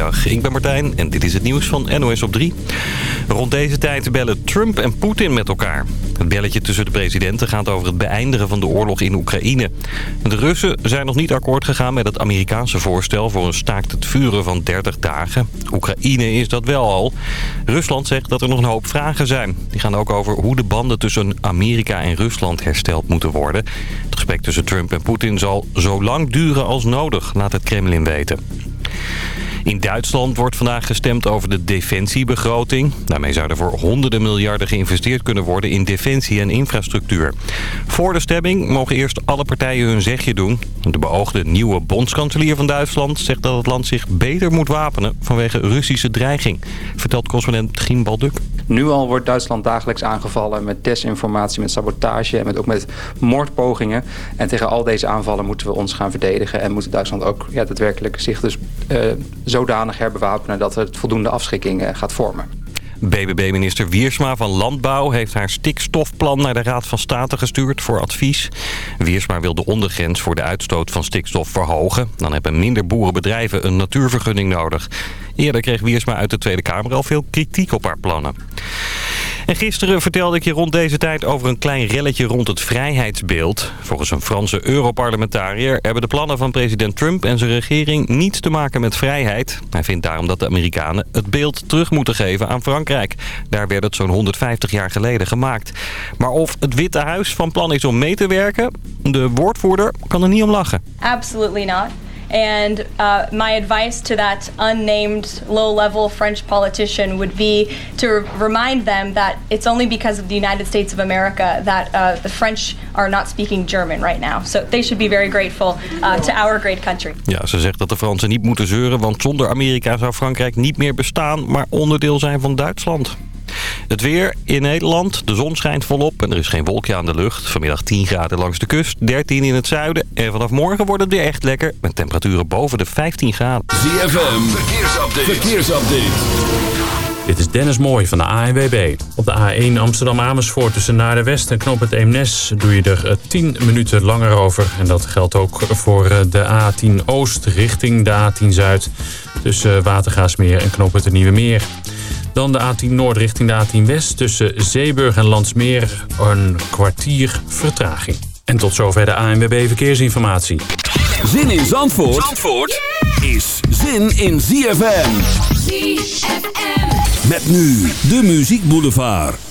Ik ben Martijn en dit is het nieuws van NOS op 3. Rond deze tijd bellen Trump en Poetin met elkaar. Het belletje tussen de presidenten gaat over het beëindigen van de oorlog in Oekraïne. De Russen zijn nog niet akkoord gegaan met het Amerikaanse voorstel voor een staakt het vuren van 30 dagen. Oekraïne is dat wel al. Rusland zegt dat er nog een hoop vragen zijn. Die gaan ook over hoe de banden tussen Amerika en Rusland hersteld moeten worden. Het gesprek tussen Trump en Poetin zal zo lang duren als nodig, laat het Kremlin weten. In Duitsland wordt vandaag gestemd over de defensiebegroting. Daarmee zou er voor honderden miljarden geïnvesteerd kunnen worden in defensie en infrastructuur. Voor de stemming mogen eerst alle partijen hun zegje doen. De beoogde nieuwe bondskanselier van Duitsland zegt dat het land zich beter moet wapenen vanwege Russische dreiging. Vertelt correspondent Gien Balduk. Nu al wordt Duitsland dagelijks aangevallen met desinformatie, met sabotage en met, ook met moordpogingen. En tegen al deze aanvallen moeten we ons gaan verdedigen en moet Duitsland ook ja, daadwerkelijk zich dus uh, zodanig herbewapenen dat het voldoende afschrikking uh, gaat vormen. BBB-minister Wiersma van Landbouw heeft haar stikstofplan naar de Raad van State gestuurd voor advies. Wiersma wil de ondergrens voor de uitstoot van stikstof verhogen. Dan hebben minder boerenbedrijven een natuurvergunning nodig. Eerder kreeg Wiersma uit de Tweede Kamer al veel kritiek op haar plannen. En gisteren vertelde ik je rond deze tijd over een klein relletje rond het vrijheidsbeeld. Volgens een Franse Europarlementariër hebben de plannen van president Trump en zijn regering niets te maken met vrijheid. Hij vindt daarom dat de Amerikanen het beeld terug moeten geven aan Frankrijk. Daar werd het zo'n 150 jaar geleden gemaakt. Maar of het Witte Huis van plan is om mee te werken, de woordvoerder kan er niet om lachen. Absolutely not. And uh, my advice to that unnamed low-level French politician would be to remind them that it's only because of the United States of America that uh, the French are not speaking German right now. So they should be very grateful uh, to our great country. Ja, ze zegt dat de Fransen niet moeten zeuren, want zonder Amerika zou Frankrijk niet meer bestaan, maar onderdeel zijn van Duitsland. Het weer in Nederland. De zon schijnt volop en er is geen wolkje aan de lucht. Vanmiddag 10 graden langs de kust, 13 in het zuiden. En vanaf morgen wordt het weer echt lekker met temperaturen boven de 15 graden. ZFM, verkeersupdate. verkeersupdate. Dit is Dennis Mooij van de ANWB. Op de A1 Amsterdam-Amersfoort tussen Naar de West en Knop het Eemnes... doe je er 10 minuten langer over. En dat geldt ook voor de A10 Oost richting de A10 Zuid... tussen Watergaasmeer en Knop het Nieuwe Meer. Dan de A10 Noord richting de A10 West tussen Zeeburg en Landsmeer een kwartier vertraging. En tot zover de ANWB Verkeersinformatie. Zin in Zandvoort, Zandvoort is zin in ZFM. ZFM. Met nu de Muziek Boulevard.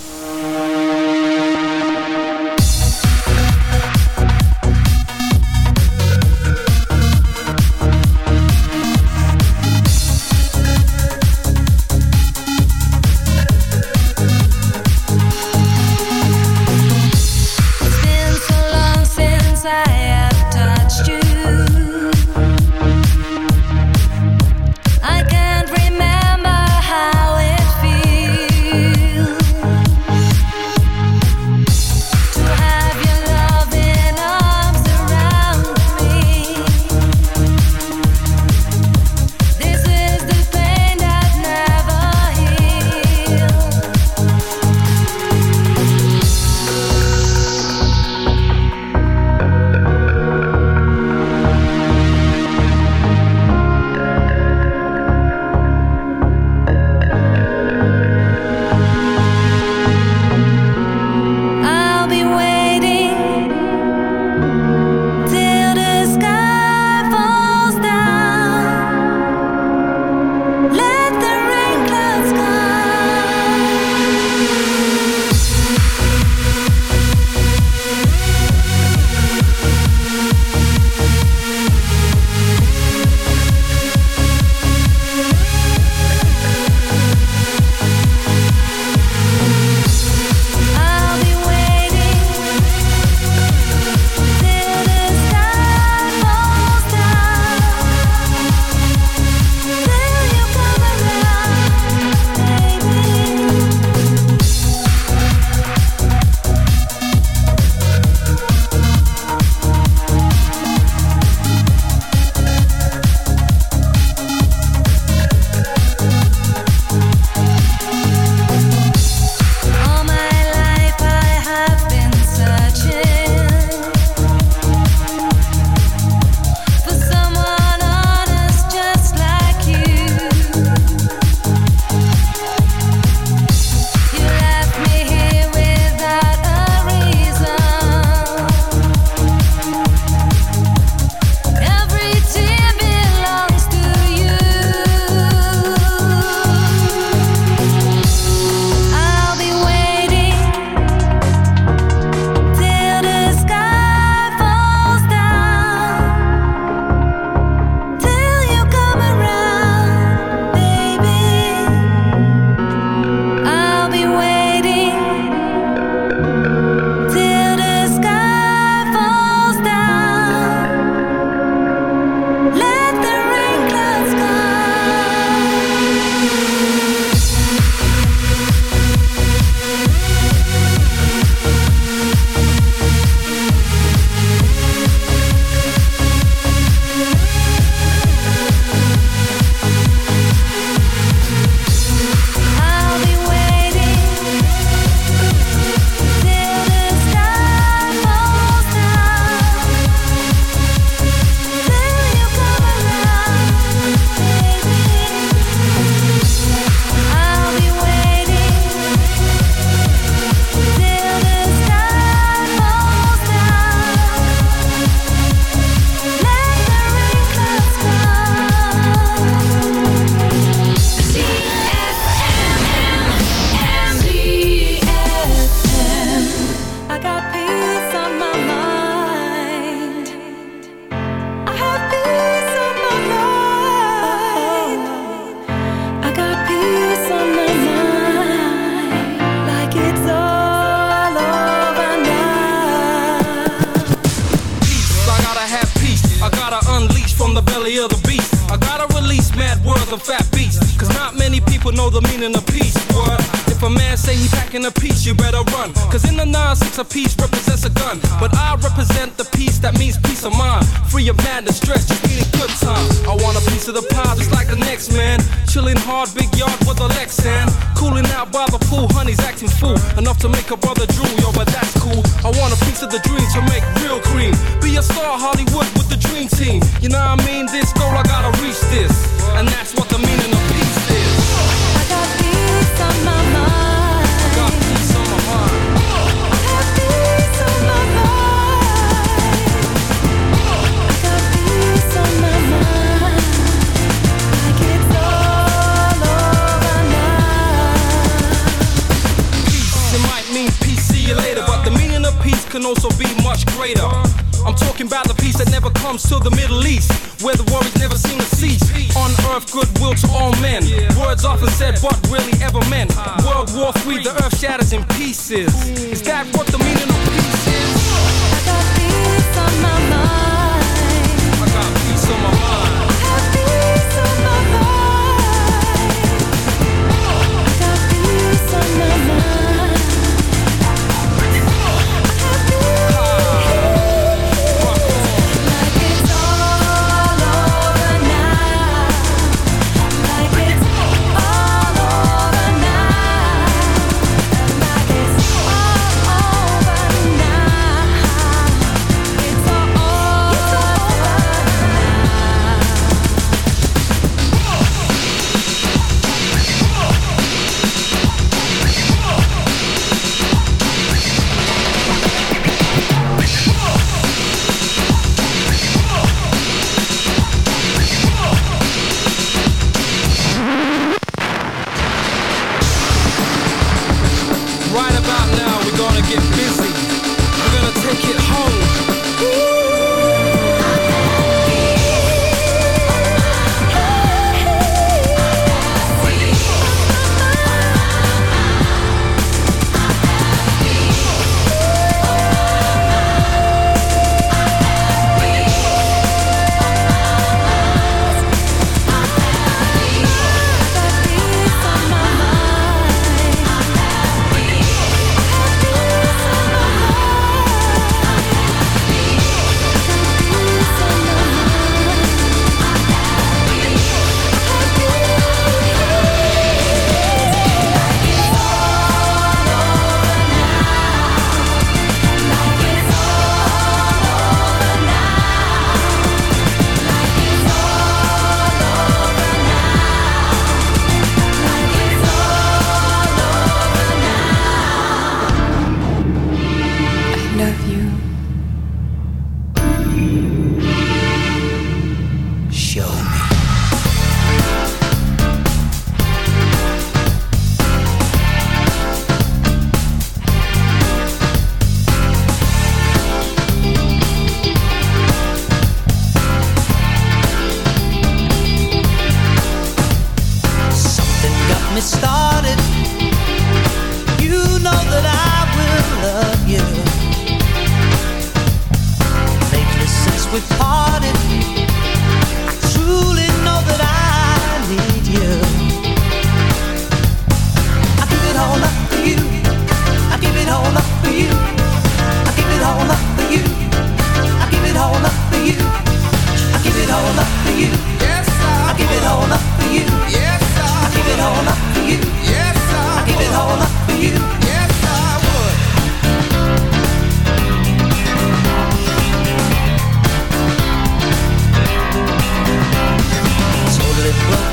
Pieces.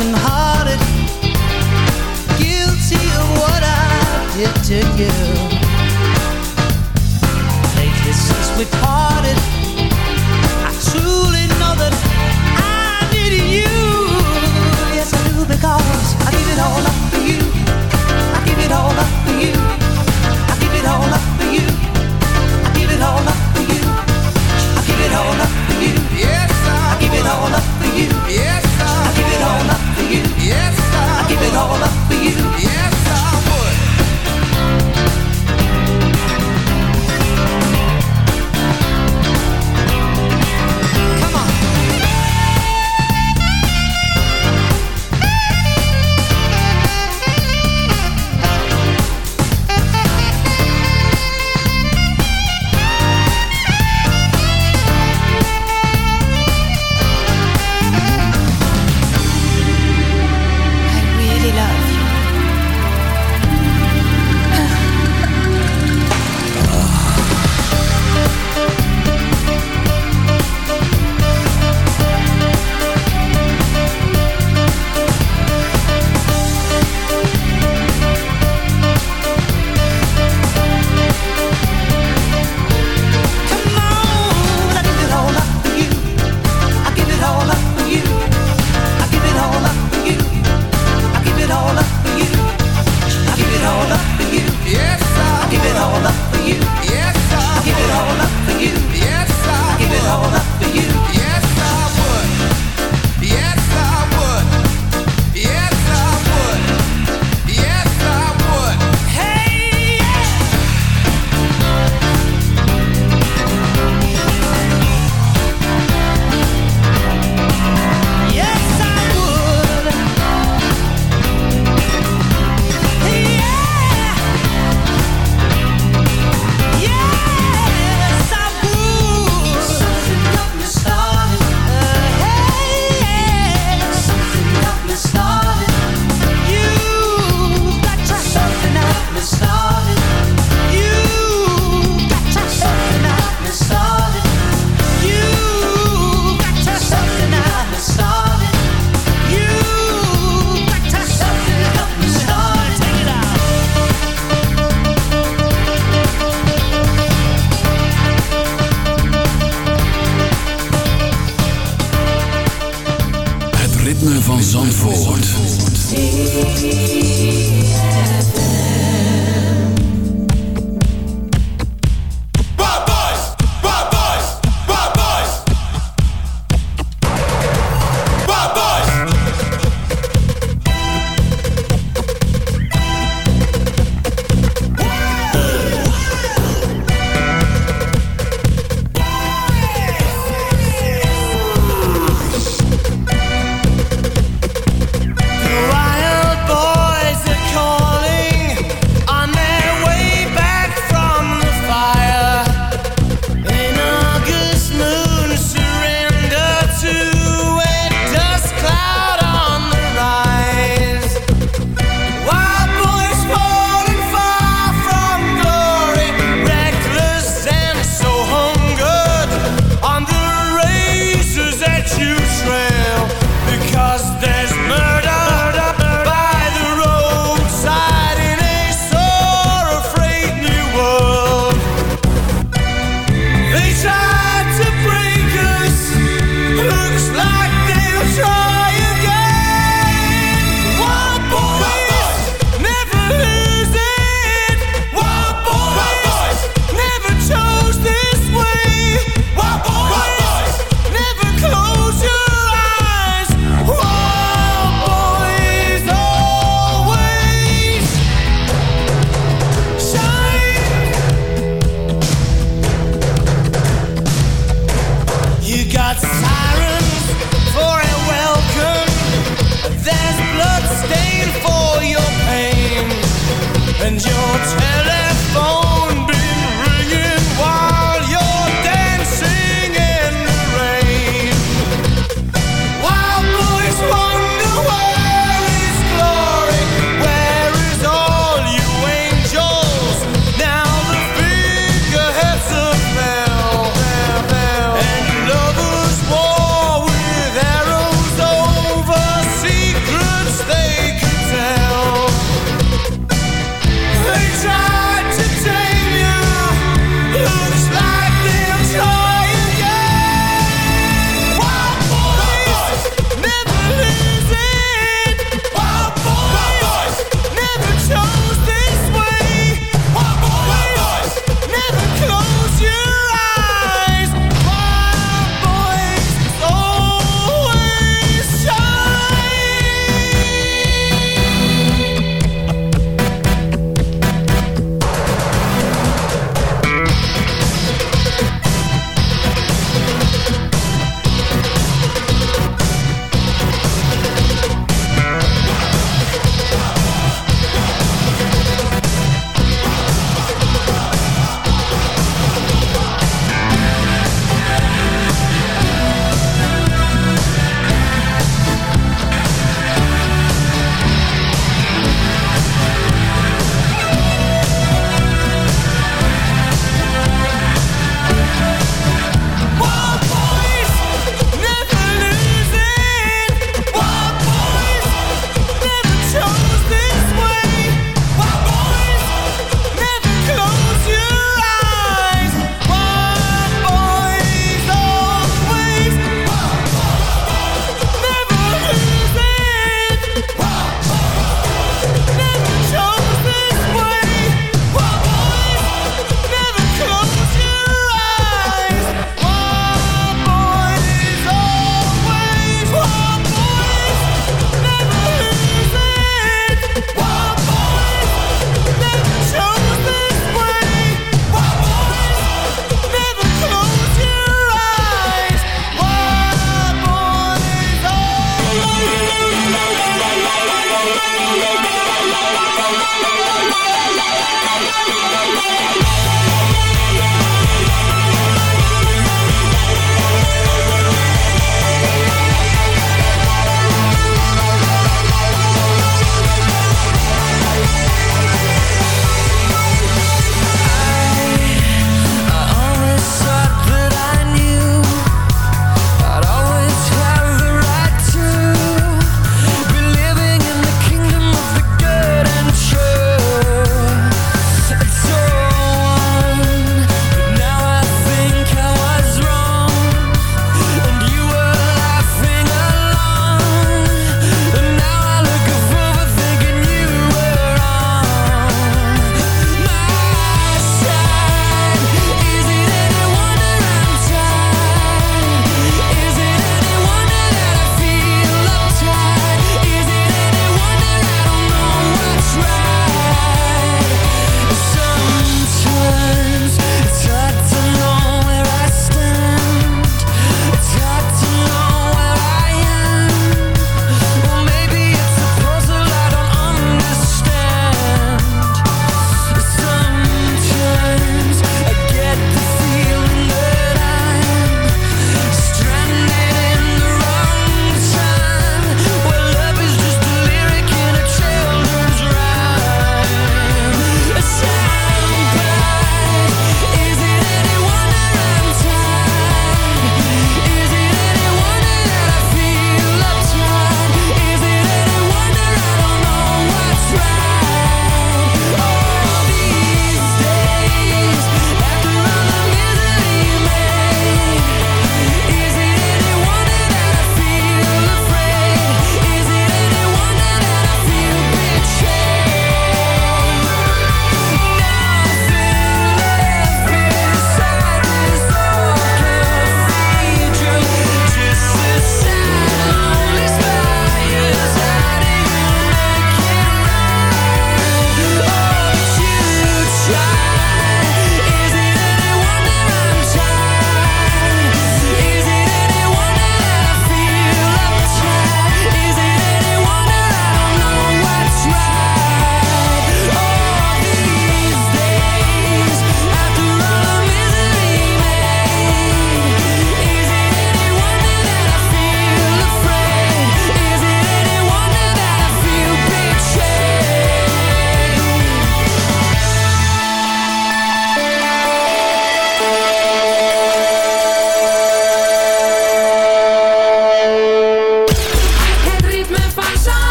Brokenhearted, guilty of what I did to you.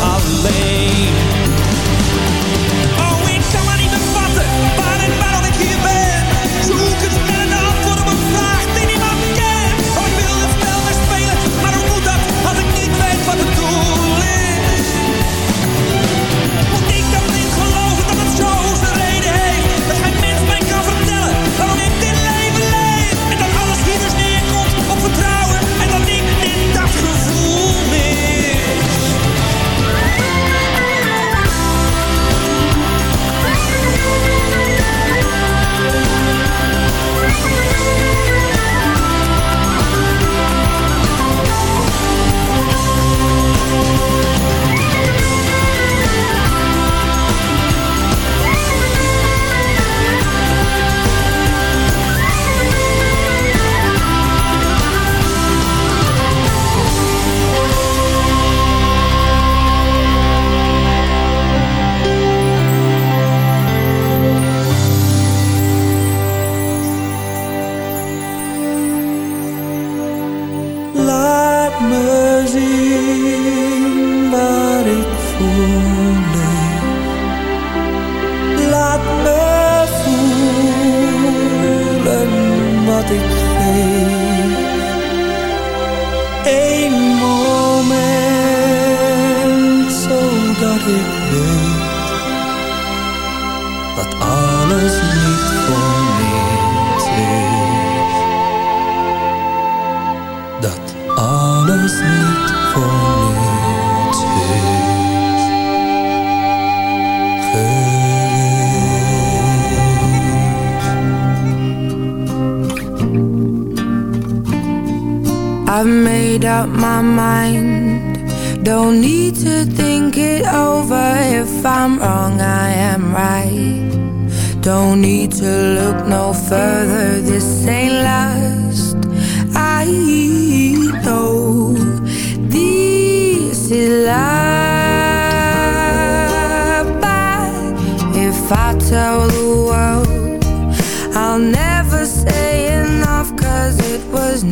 alleen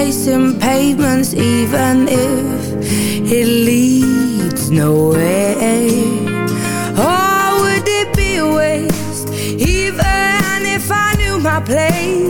Chasing pavements, even if it leads nowhere? Or would it be a waste, even if I knew my place?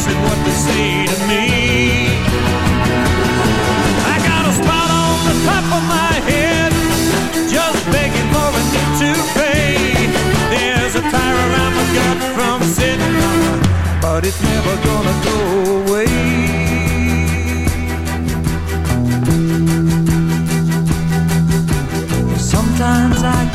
Listen what they say to me.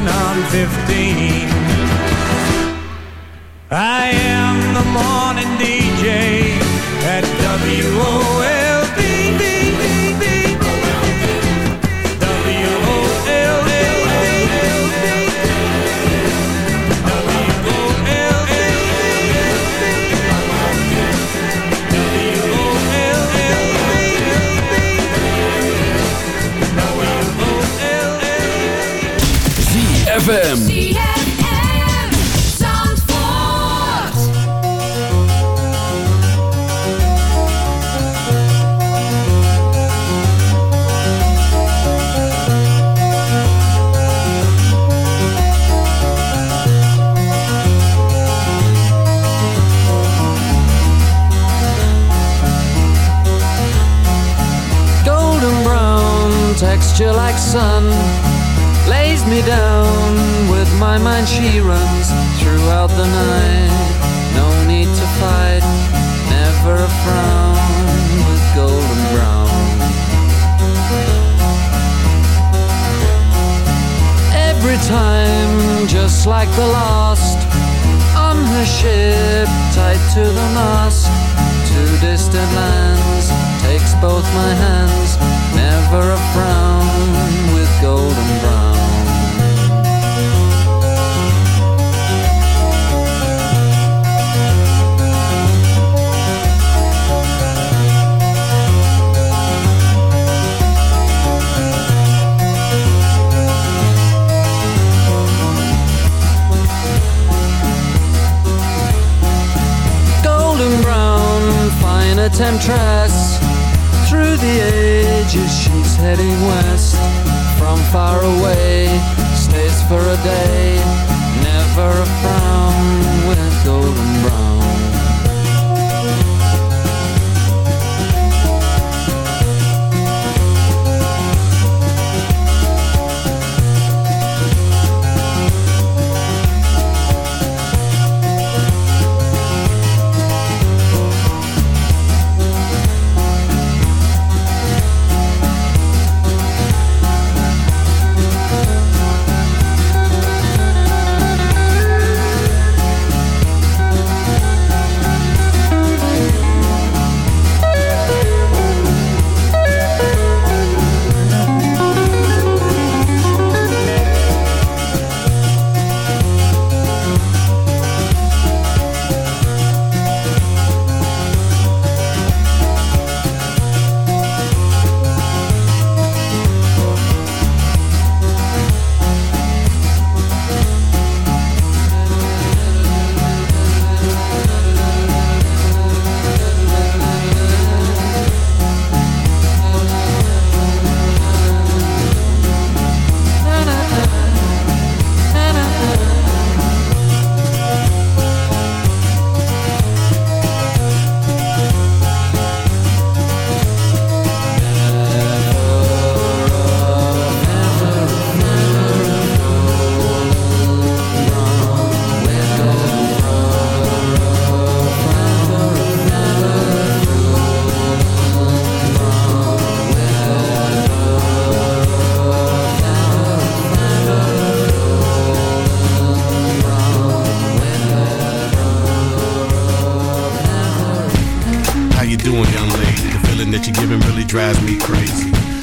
when I'm 15. I am the morning DJ at WOA. she giving really drives me crazy.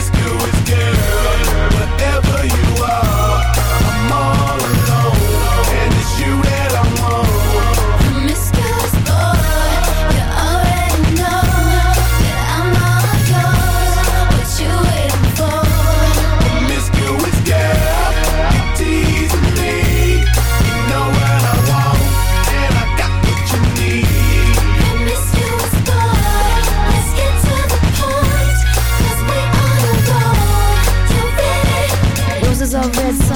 Promiscuous girl, whatever you are,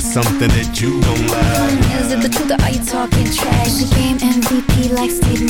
got something that you gon' like. Is it the truth or are you talking trash? The game MVP like Steve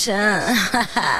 神，哈哈。